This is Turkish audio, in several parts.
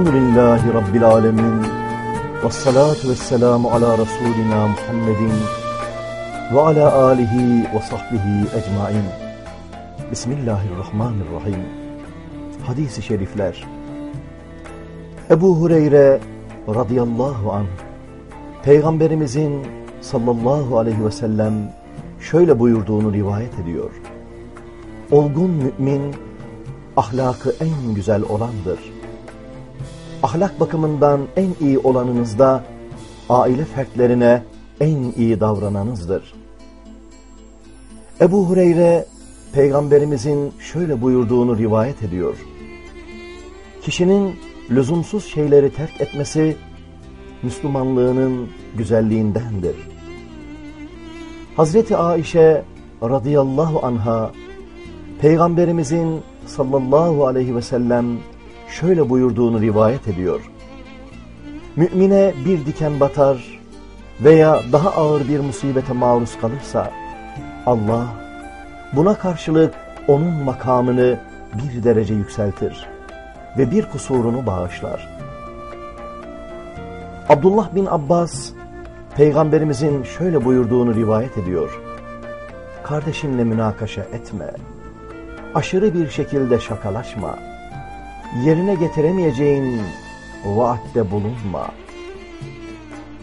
Elhamdülillahi Rabbil alemin. Ve salatu ve selamu ala Resulina Muhammedin ve ala alihi ve sahbihi ecmain. Bismillahirrahmanirrahim. Hadis-i şerifler. Ebu Hureyre radıyallahu anh, Peygamberimizin sallallahu aleyhi ve sellem şöyle buyurduğunu rivayet ediyor. Olgun mümin, ahlakı en güzel olandır. Ahlak bakımından en iyi olanınız da aile fertlerine en iyi davrananızdır. Ebu Hureyre Peygamberimizin şöyle buyurduğunu rivayet ediyor. Kişinin lüzumsuz şeyleri terk etmesi Müslümanlığının güzelliğindendir. Hazreti Aişe radıyallahu anha Peygamberimizin sallallahu aleyhi ve sellem şöyle buyurduğunu rivayet ediyor. Mümine bir diken batar veya daha ağır bir musibete maruz kalırsa Allah buna karşılık onun makamını bir derece yükseltir ve bir kusurunu bağışlar. Abdullah bin Abbas Peygamberimizin şöyle buyurduğunu rivayet ediyor. Kardeşinle münakaşa etme. Aşırı bir şekilde şakalaşma. Yerine getiremeyeceğin vaatte bulunma.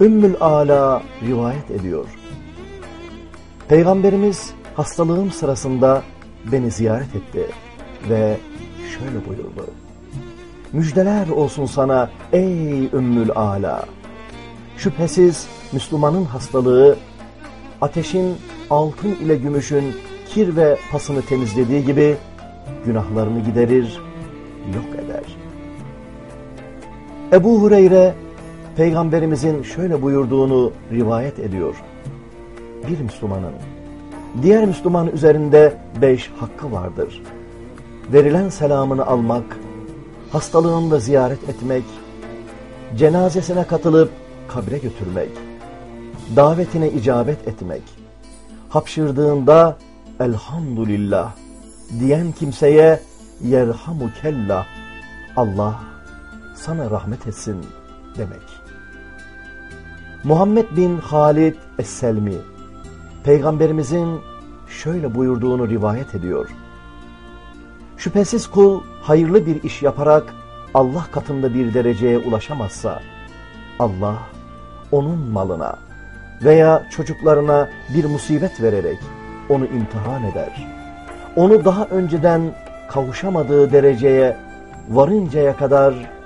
Ümmül Ala rivayet ediyor. Peygamberimiz hastalığım sırasında beni ziyaret etti ve şöyle buyurdu. Müjdeler olsun sana ey Ümmül Ala. Şüphesiz Müslümanın hastalığı ateşin altın ile gümüşün kir ve pasını temizlediği gibi günahlarını giderir, yok eder. Ebu Hureyre Peygamberimizin şöyle buyurduğunu rivayet ediyor. Bir Müslümanın diğer Müslüman üzerinde beş hakkı vardır. Verilen selamını almak, hastalığında ziyaret etmek, cenazesine katılıp kabre götürmek, davetine icabet etmek, hapşırdığında elhamdülillah diyen kimseye yerhamukellah Allah sana rahmet etsin demek. Muhammed bin Halid Es-Selmi Peygamberimizin şöyle buyurduğunu rivayet ediyor. Şüphesiz kul hayırlı bir iş yaparak Allah katında bir dereceye ulaşamazsa Allah onun malına veya çocuklarına bir musibet vererek onu imtihan eder. Onu daha önceden kavuşamadığı dereceye varıncaya kadar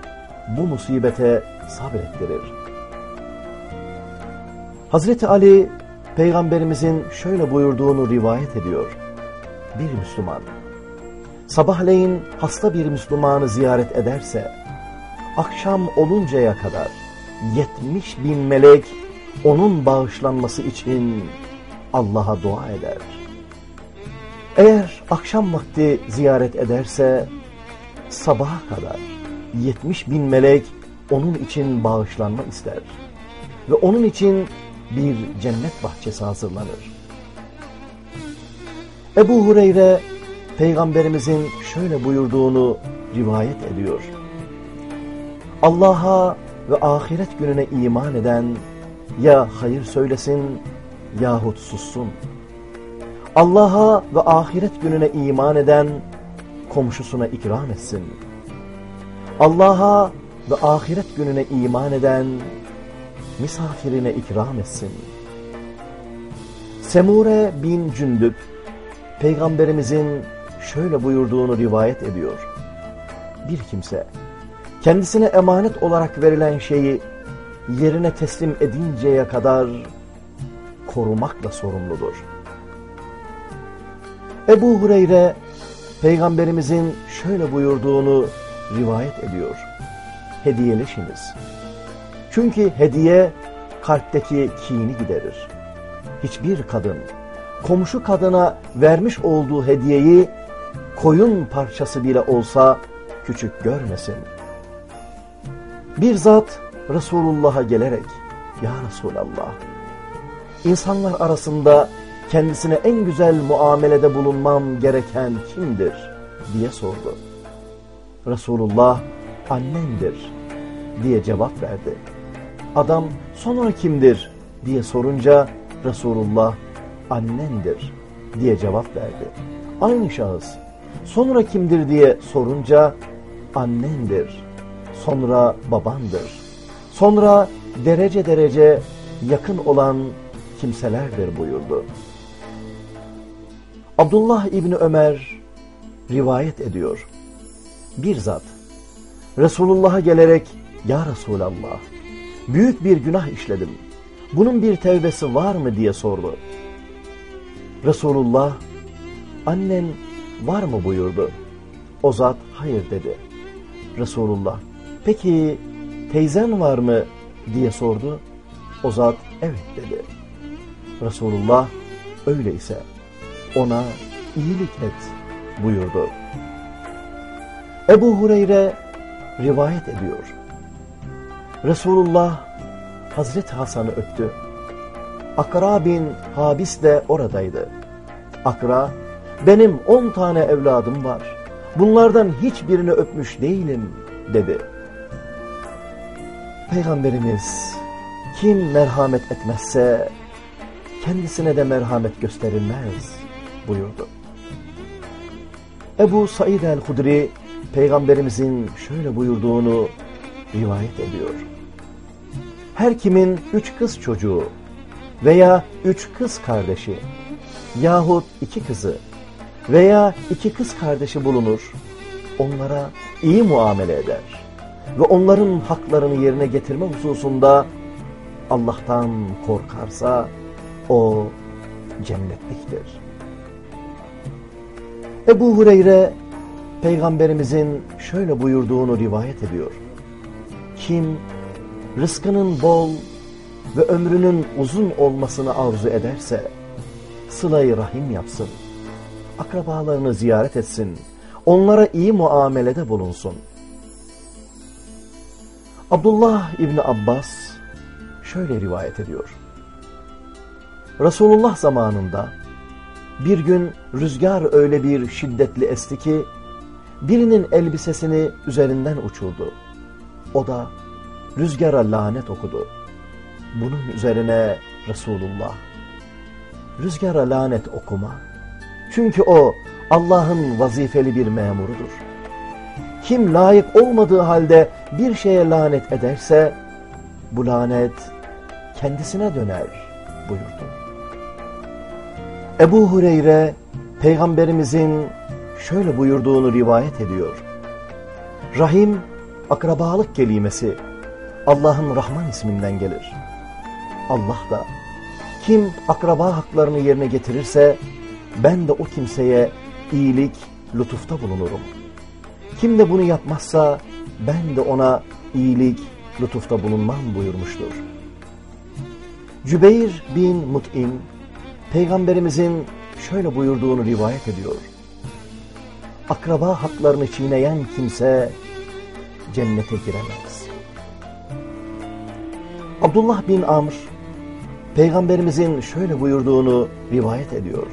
bu musibete sabrettirir. Hazreti Ali Peygamberimizin şöyle buyurduğunu rivayet ediyor. Bir Müslüman sabahleyin hasta bir Müslümanı ziyaret ederse akşam oluncaya kadar yetmiş bin melek onun bağışlanması için Allah'a dua eder. Eğer akşam vakti ziyaret ederse sabaha kadar yetmiş bin melek onun için bağışlanma ister. Ve onun için bir cennet bahçesi hazırlanır. Ebu Hureyre Peygamberimizin şöyle buyurduğunu rivayet ediyor. Allah'a ve ahiret gününe iman eden ya hayır söylesin yahut sussun. Allah'a ve ahiret gününe iman eden komşusuna ikram etsin. Allah'a ve ahiret gününe iman eden misafirine ikram etsin. Semure bin Cündüp Peygamberimizin şöyle buyurduğunu rivayet ediyor. Bir kimse kendisine emanet olarak verilen şeyi yerine teslim edinceye kadar korumakla sorumludur. Ebu Hureyre Peygamberimizin şöyle buyurduğunu rivayet ediyor. Hediyeleşiniz. Çünkü hediye kalpteki kini giderir. Hiçbir kadın komşu kadına vermiş olduğu hediyeyi koyun parçası bile olsa küçük görmesin. Bir zat Resulullah'a gelerek Ya Resulallah insanlar arasında kendisine en güzel muamelede bulunmam gereken kimdir diye sordu. Resulullah annendir diye cevap verdi. Adam sonra kimdir diye sorunca Resulullah annendir diye cevap verdi. Aynı şahıs sonra kimdir diye sorunca annendir, sonra babandır, sonra derece derece yakın olan kimselerdir buyurdu. Abdullah İbni Ömer rivayet ediyor. Bir zat Resulullah'a gelerek Ya Resulallah büyük bir günah işledim. Bunun bir tevbesi var mı diye sordu. Resulullah annen var mı buyurdu. O zat hayır dedi. Resulullah peki teyzen var mı diye sordu. O zat evet dedi. Resulullah öyleyse ona iyilik et buyurdu. Ebu Hureyre rivayet ediyor. Resulullah Hazreti Hasan'ı öptü. Akra bin Habis de oradaydı. Akra, benim on tane evladım var. Bunlardan hiçbirini öpmüş değilim dedi. Peygamberimiz kim merhamet etmezse kendisine de merhamet gösterilmez buyurdu. Ebu Said el-Hudri peygamberimizin şöyle buyurduğunu rivayet ediyor. Her kimin üç kız çocuğu veya üç kız kardeşi yahut iki kızı veya iki kız kardeşi bulunur, onlara iyi muamele eder ve onların haklarını yerine getirme hususunda Allah'tan korkarsa o cennetliktir. Ebu Hureyre peygamberimizin şöyle buyurduğunu rivayet ediyor. Kim rızkının bol ve ömrünün uzun olmasını arzu ederse sılayı rahim yapsın. Akrabalarını ziyaret etsin. Onlara iyi muamelede bulunsun. Abdullah İbni Abbas şöyle rivayet ediyor. Resulullah zamanında bir gün rüzgar öyle bir şiddetli esti ki birinin elbisesini üzerinden uçurdu. O da rüzgara lanet okudu. Bunun üzerine Resulullah rüzgara lanet okuma. Çünkü o Allah'ın vazifeli bir memurudur. Kim layık olmadığı halde bir şeye lanet ederse bu lanet kendisine döner buyurdu. Ebu Hureyre peygamberimizin şöyle buyurduğunu rivayet ediyor. Rahim akrabalık kelimesi Allah'ın Rahman isminden gelir. Allah da kim akraba haklarını yerine getirirse ben de o kimseye iyilik, lütufta bulunurum. Kim de bunu yapmazsa ben de ona iyilik, lütufta bulunmam buyurmuştur. Cübeyr bin Mut'im Peygamberimizin şöyle buyurduğunu rivayet ediyor. Akraba haklarını çiğneyen kimse cennete giremez. Abdullah bin Amr, Peygamberimizin şöyle buyurduğunu rivayet ediyor.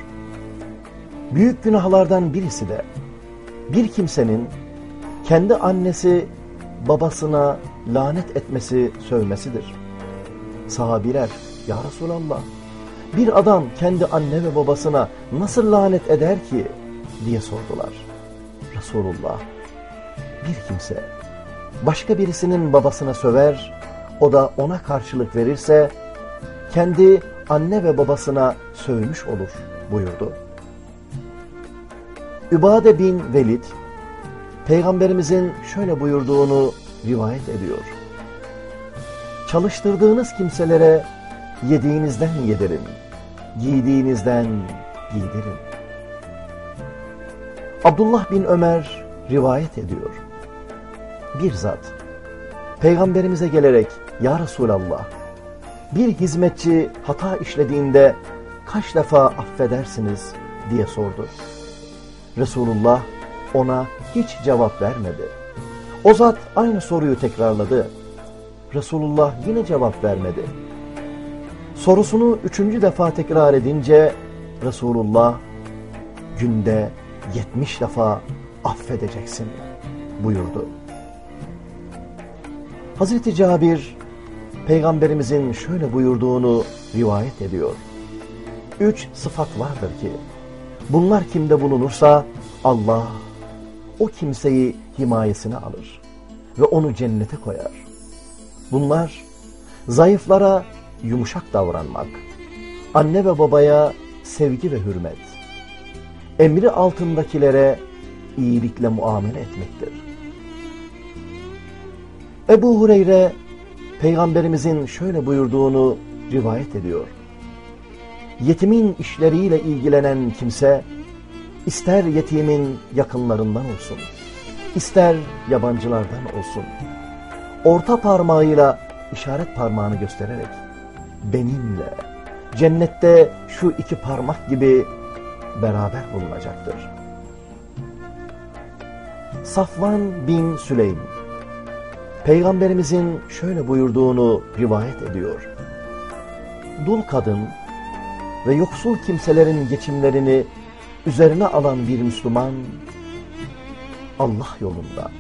Büyük günahlardan birisi de bir kimsenin kendi annesi babasına lanet etmesi, sövmesidir. Sahabiler, Ya Resulallah, bir adam kendi anne ve babasına nasıl lanet eder ki diye sordular. Resulullah bir kimse başka birisinin babasına söver o da ona karşılık verirse kendi anne ve babasına sövmüş olur buyurdu. Übade bin Velid peygamberimizin şöyle buyurduğunu rivayet ediyor. Çalıştırdığınız kimselere Yediğinizden yedirin, giydiğinizden giydirin. Abdullah bin Ömer rivayet ediyor. Bir zat, Peygamberimize gelerek, Ya Resulallah, bir hizmetçi hata işlediğinde kaç defa affedersiniz diye sordu. Resulullah ona hiç cevap vermedi. O zat aynı soruyu tekrarladı. Resulullah yine cevap vermedi. Sorusunu üçüncü defa tekrar edince Resulullah günde yetmiş defa affedeceksin buyurdu. Hazreti Cabir peygamberimizin şöyle buyurduğunu rivayet ediyor. Üç sıfat vardır ki bunlar kimde bulunursa Allah o kimseyi himayesine alır ve onu cennete koyar. Bunlar zayıflara yumuşak davranmak, anne ve babaya sevgi ve hürmet, emri altındakilere iyilikle muamele etmektir. Ebu Hureyre Peygamberimizin şöyle buyurduğunu rivayet ediyor. Yetimin işleriyle ilgilenen kimse ister yetimin yakınlarından olsun, ister yabancılardan olsun, orta parmağıyla işaret parmağını göstererek benimle cennette şu iki parmak gibi beraber bulunacaktır. Safvan bin Süleym Peygamberimizin şöyle buyurduğunu rivayet ediyor. Dul kadın ve yoksul kimselerin geçimlerini üzerine alan bir Müslüman, Allah yolunda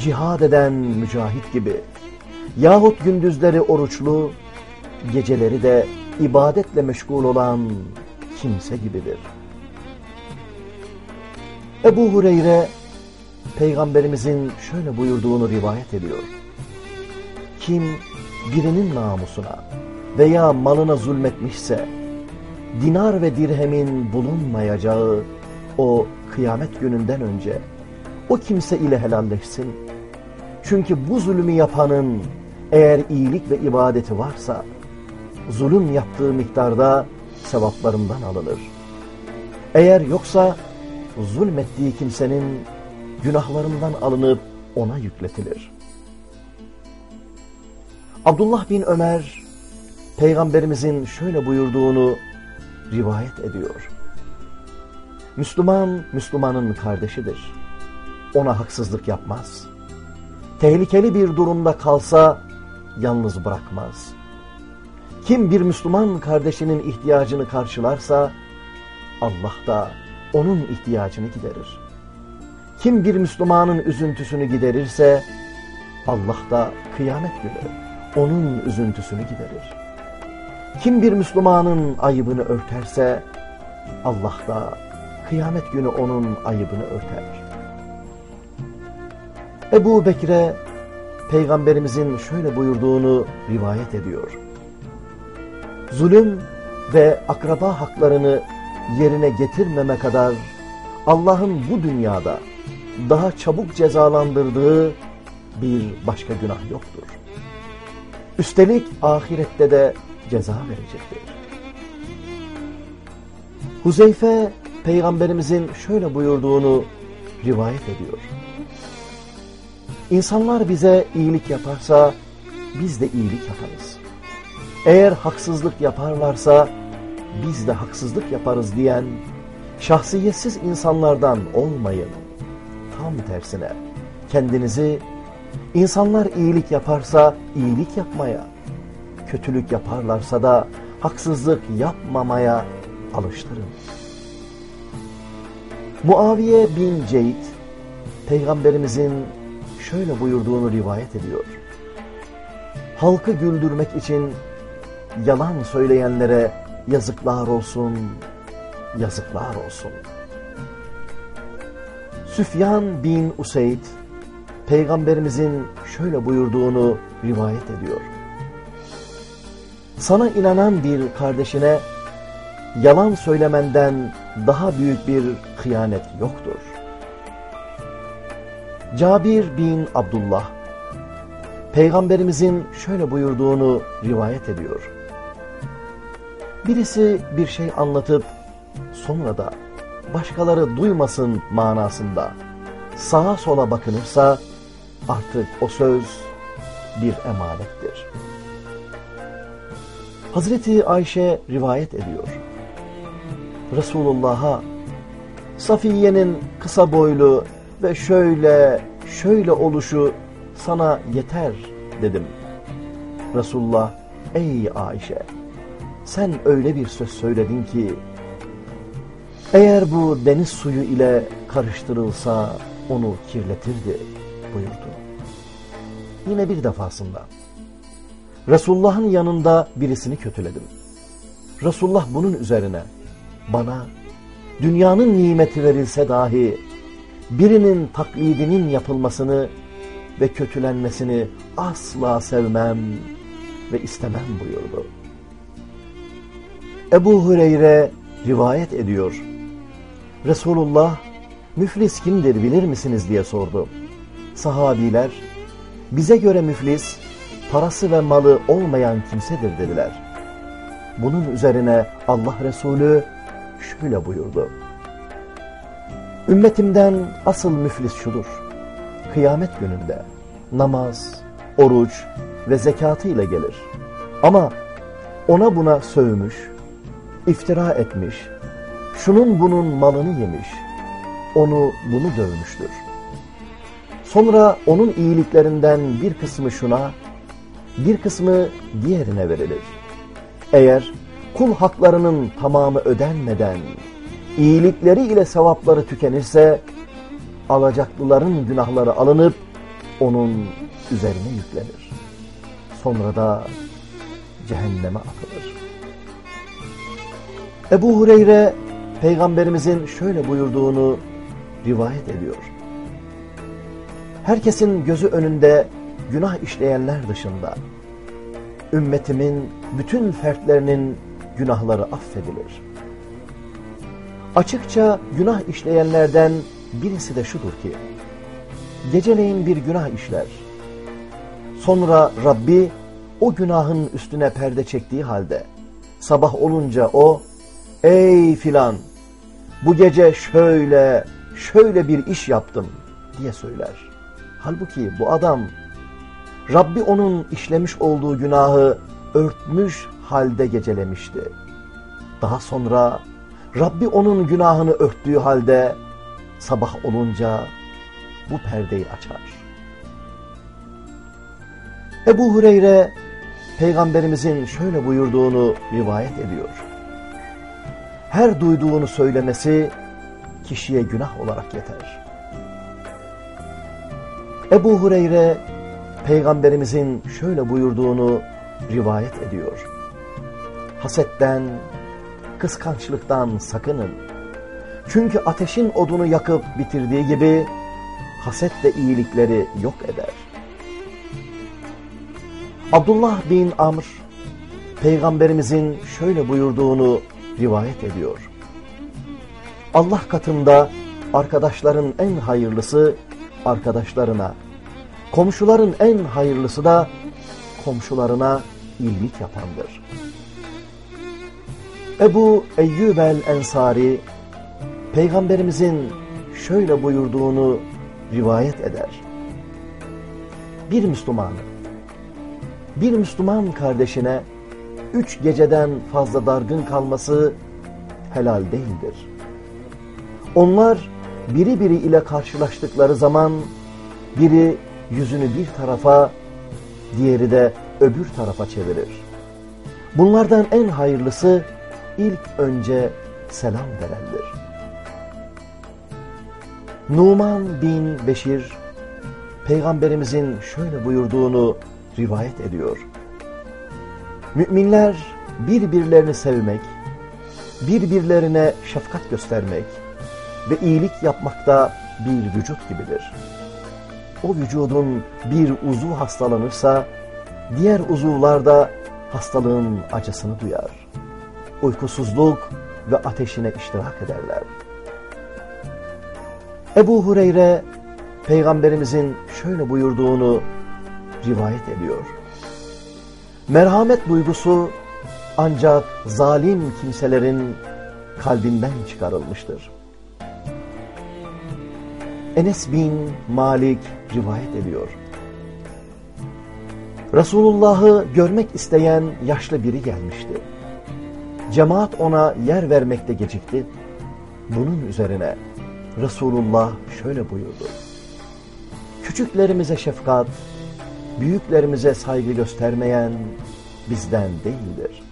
cihad eden mücahit gibi yahut gündüzleri oruçlu, geceleri de ibadetle meşgul olan kimse gibidir. Ebu Hureyre, Peygamberimizin şöyle buyurduğunu rivayet ediyor. Kim birinin namusuna veya malına zulmetmişse, dinar ve dirhemin bulunmayacağı o kıyamet gününden önce o kimse ile helalleşsin. Çünkü bu zulmü yapanın eğer iyilik ve ibadeti varsa, zulüm yaptığı miktarda sevaplarından alınır. Eğer yoksa zulmettiği kimsenin günahlarından alınıp ona yükletilir. Abdullah bin Ömer, Peygamberimizin şöyle buyurduğunu rivayet ediyor. Müslüman, Müslümanın kardeşidir. Ona haksızlık yapmaz. Tehlikeli bir durumda kalsa yalnız bırakmaz. Kim bir Müslüman kardeşinin ihtiyacını karşılarsa Allah da onun ihtiyacını giderir. Kim bir Müslümanın üzüntüsünü giderirse Allah da kıyamet günü onun üzüntüsünü giderir. Kim bir Müslümanın ayıbını örterse Allah da kıyamet günü onun ayıbını örter. Ebu Bekir'e Peygamberimizin şöyle buyurduğunu rivayet ediyor. Zulüm ve akraba haklarını yerine getirmeme kadar Allah'ın bu dünyada daha çabuk cezalandırdığı bir başka günah yoktur. Üstelik ahirette de ceza verecektir. Huzeyfe peygamberimizin şöyle buyurduğunu rivayet ediyor. İnsanlar bize iyilik yaparsa biz de iyilik yaparız. Eğer haksızlık yaparlarsa biz de haksızlık yaparız diyen şahsiyetsiz insanlardan olmayın. Tam tersine kendinizi insanlar iyilik yaparsa iyilik yapmaya, kötülük yaparlarsa da haksızlık yapmamaya alıştırın. Muaviye bin Ceyd, Peygamberimizin şöyle buyurduğunu rivayet ediyor. Halkı güldürmek için yalan söyleyenlere yazıklar olsun, yazıklar olsun. Süfyan bin Useyd, Peygamberimizin şöyle buyurduğunu rivayet ediyor. Sana inanan bir kardeşine yalan söylemenden daha büyük bir kıyanet yoktur. Cabir bin Abdullah, Peygamberimizin şöyle buyurduğunu rivayet ediyor. Birisi bir şey anlatıp sonra da başkaları duymasın manasında sağa sola bakınırsa artık o söz bir emanettir. Hazreti Ayşe rivayet ediyor. Resulullah'a Safiye'nin kısa boylu ve şöyle şöyle oluşu sana yeter dedim. Resulullah ey Ayşe sen öyle bir söz söyledin ki eğer bu deniz suyu ile karıştırılsa onu kirletirdi buyurdu. yine bir defasında. Resulullah'ın yanında birisini kötüledim. Resulullah bunun üzerine bana dünyanın nimeti verilse dahi birinin taklidinin yapılmasını ve kötülenmesini asla sevmem ve istemem buyurdu. Ebu Hureyre rivayet ediyor. Resulullah müflis kimdir bilir misiniz diye sordu. Sahabiler bize göre müflis parası ve malı olmayan kimsedir dediler. Bunun üzerine Allah Resulü şöyle buyurdu. Ümmetimden asıl müflis şudur. Kıyamet gününde namaz, oruç ve zekatı ile gelir. Ama ona buna sövmüş, iftira etmiş, şunun bunun malını yemiş, onu bunu dövmüştür. Sonra onun iyiliklerinden bir kısmı şuna, bir kısmı diğerine verilir. Eğer kul haklarının tamamı ödenmeden iyilikleri ile sevapları tükenirse alacaklıların günahları alınıp onun üzerine yüklenir. Sonra da cehenneme atılır. Ebu Hureyre peygamberimizin şöyle buyurduğunu rivayet ediyor. Herkesin gözü önünde günah işleyenler dışında ümmetimin bütün fertlerinin günahları affedilir. Açıkça günah işleyenlerden birisi de şudur ki, geceleyin bir günah işler. Sonra Rabbi o günahın üstüne perde çektiği halde, sabah olunca o, ey filan, bu gece şöyle, şöyle bir iş yaptım diye söyler. Halbuki bu adam, Rabbi onun işlemiş olduğu günahı örtmüş halde gecelemişti. Daha sonra Rabbi onun günahını örttüğü halde sabah olunca bu perdeyi açar. Ebu Hureyre peygamberimizin şöyle buyurduğunu rivayet ediyor. Her duyduğunu söylemesi kişiye günah olarak yeter. Ebu Hureyre peygamberimizin şöyle buyurduğunu rivayet ediyor. Hasetten, kıskançlıktan sakının. Çünkü ateşin odunu yakıp bitirdiği gibi haset de iyilikleri yok eder. Abdullah bin Amr peygamberimizin şöyle buyurduğunu rivayet ediyor. Allah katında arkadaşların en hayırlısı arkadaşlarına, komşuların en hayırlısı da komşularına iyilik yapandır. Ebu Eyyub el-Ensari Peygamberimizin şöyle buyurduğunu rivayet eder. Bir Müslüman, bir Müslüman kardeşine üç geceden fazla dargın kalması helal değildir. Onlar biri biri ile karşılaştıkları zaman biri yüzünü bir tarafa, diğeri de öbür tarafa çevirir. Bunlardan en hayırlısı ilk önce selam verendir. Numan bin Beşir, Peygamberimizin şöyle buyurduğunu rivayet ediyor. Müminler birbirlerini sevmek, birbirlerine şefkat göstermek ve iyilik yapmakta bir vücut gibidir. O vücudun bir uzuv hastalanırsa, diğer uzuvlar da hastalığın acısını duyar. Uykusuzluk ve ateşine iştirak ederler. Ebu Hureyre, Peygamberimizin şöyle buyurduğunu rivayet ediyor. Merhamet duygusu ancak zalim kimselerin kalbinden çıkarılmıştır. Enes bin Malik rivayet ediyor. Resulullah'ı görmek isteyen yaşlı biri gelmişti. Cemaat ona yer vermekte gecikti. Bunun üzerine Resulullah şöyle buyurdu. Küçüklerimize şefkat, büyüklerimize saygı göstermeyen bizden değildir.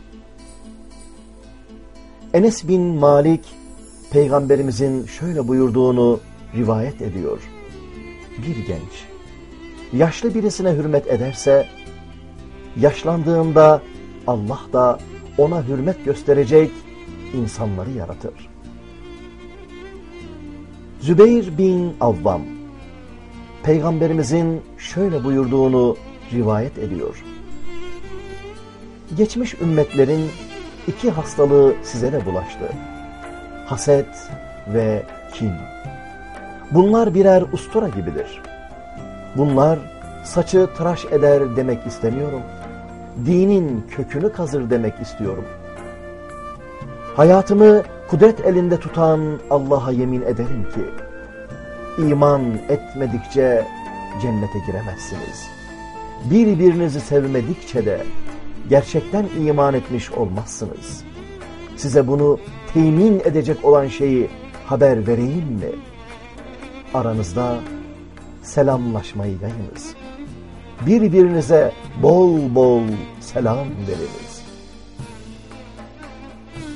Enes bin Malik, Peygamberimizin şöyle buyurduğunu rivayet ediyor. Bir genç, yaşlı birisine hürmet ederse, yaşlandığında Allah da ona hürmet gösterecek insanları yaratır. Zübeyir bin Avvam, Peygamberimizin şöyle buyurduğunu rivayet ediyor. Geçmiş ümmetlerin iki hastalığı size de bulaştı. Haset ve kin. Bunlar birer ustura gibidir. Bunlar saçı tıraş eder demek istemiyorum. Dinin kökünü kazır demek istiyorum. Hayatımı kudret elinde tutan Allah'a yemin ederim ki, iman etmedikçe cennete giremezsiniz. Birbirinizi sevmedikçe de gerçekten iman etmiş olmazsınız. Size bunu temin edecek olan şeyi haber vereyim mi? Aranızda selamlaşmayı yayınız. Birbirinize bol bol selam veriniz.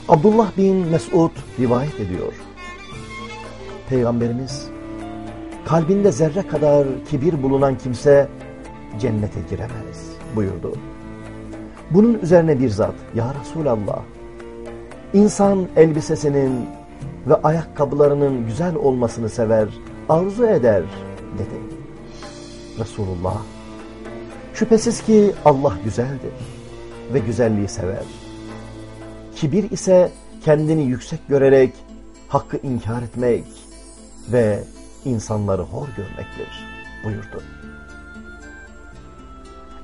Abdullah bin Mesud rivayet ediyor. Peygamberimiz, kalbinde zerre kadar kibir bulunan kimse cennete giremez buyurdu. Bunun üzerine bir zat, ya Resulallah, insan elbisesinin ve ayakkabılarının güzel olmasını sever, arzu eder dedi. Resulullah, şüphesiz ki Allah güzeldir ve güzelliği sever. Kibir ise kendini yüksek görerek hakkı inkar etmek ve insanları hor görmektir buyurdu.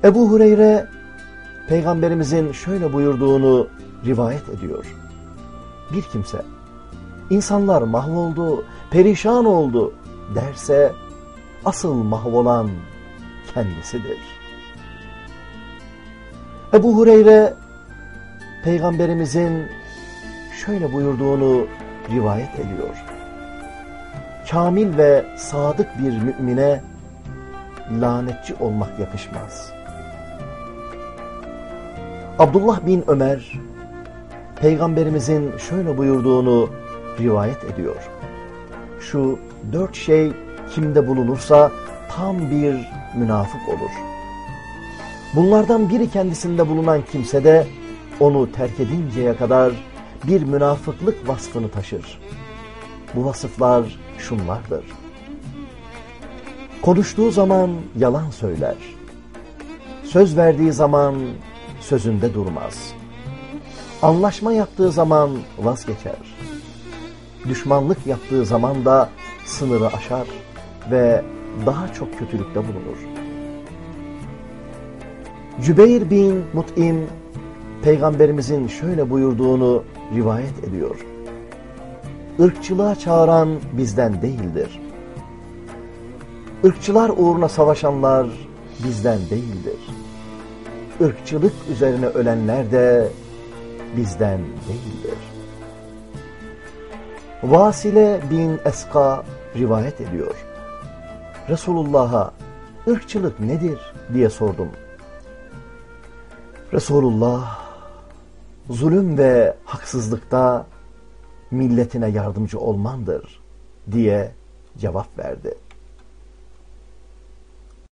Ebu Hureyre Peygamberimizin şöyle buyurduğunu rivayet ediyor. Bir kimse insanlar mahvoldu, perişan oldu derse asıl mahvolan kendisidir. Ebu Hureyre Peygamberimizin şöyle buyurduğunu rivayet ediyor. Kamil ve sadık bir mümine lanetçi olmak yakışmaz. Abdullah bin Ömer, Peygamberimizin şöyle buyurduğunu rivayet ediyor. Şu dört şey kimde bulunursa tam bir münafık olur. Bunlardan biri kendisinde bulunan kimse de onu terk edinceye kadar bir münafıklık vasfını taşır. Bu vasıflar şunlardır. Konuştuğu zaman yalan söyler. Söz verdiği zaman sözünde durmaz. Anlaşma yaptığı zaman vazgeçer. Düşmanlık yaptığı zaman da sınırı aşar ve daha çok kötülükte bulunur. Cübeyr bin Mut'im Peygamberimizin şöyle buyurduğunu rivayet ediyor. Irkçılığa çağıran bizden değildir. Irkçılar uğruna savaşanlar bizden değildir. Irkçılık üzerine ölenler de bizden değildir. Vasile bin Eska rivayet ediyor. Resulullah'a ırkçılık nedir diye sordum. Resulullah zulüm ve haksızlıkta milletine yardımcı olmandır diye cevap verdi.